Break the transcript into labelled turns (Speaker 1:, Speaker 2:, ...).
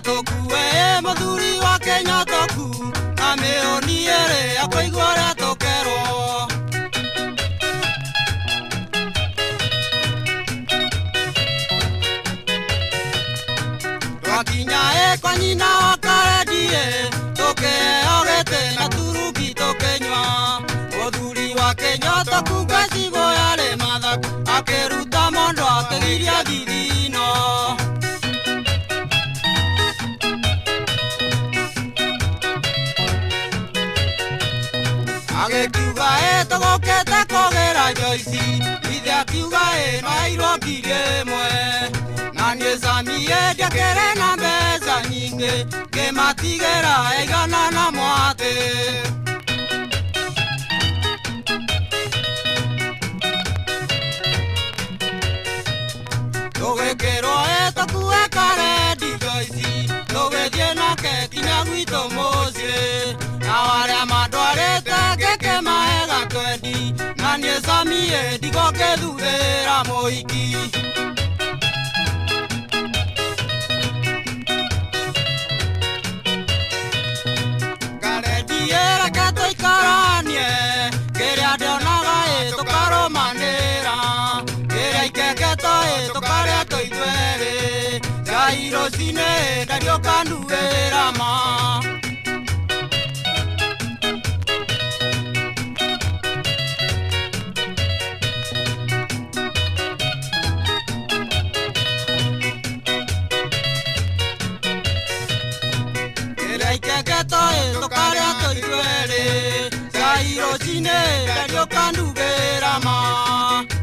Speaker 1: atukue muthuri wa Kenya tuku amionie ri akoigua agĩkiuga ĩ tũgũkĩte kũgĩra njoici ithe akiuga ĩ mairwo ngiri ĩmwe na niĩ sami ndiakĩrĩ na mbeca nyingĩ ngĩmatigĩra igana na mwatĩ tũgĩkĩrwo ĩ tũkue karendi njoici tũgĩthiĩ nake kinya gwitũ mũciĩ Anyes ami digo di dudera moiki. Ga deiera ka toi karanie Kere adonae to karo manera. E aika ke toe to pare to i duebe Gairo sine dario panduera ma daikeketoe tokaria toiruere sairo cine dario kandugera más.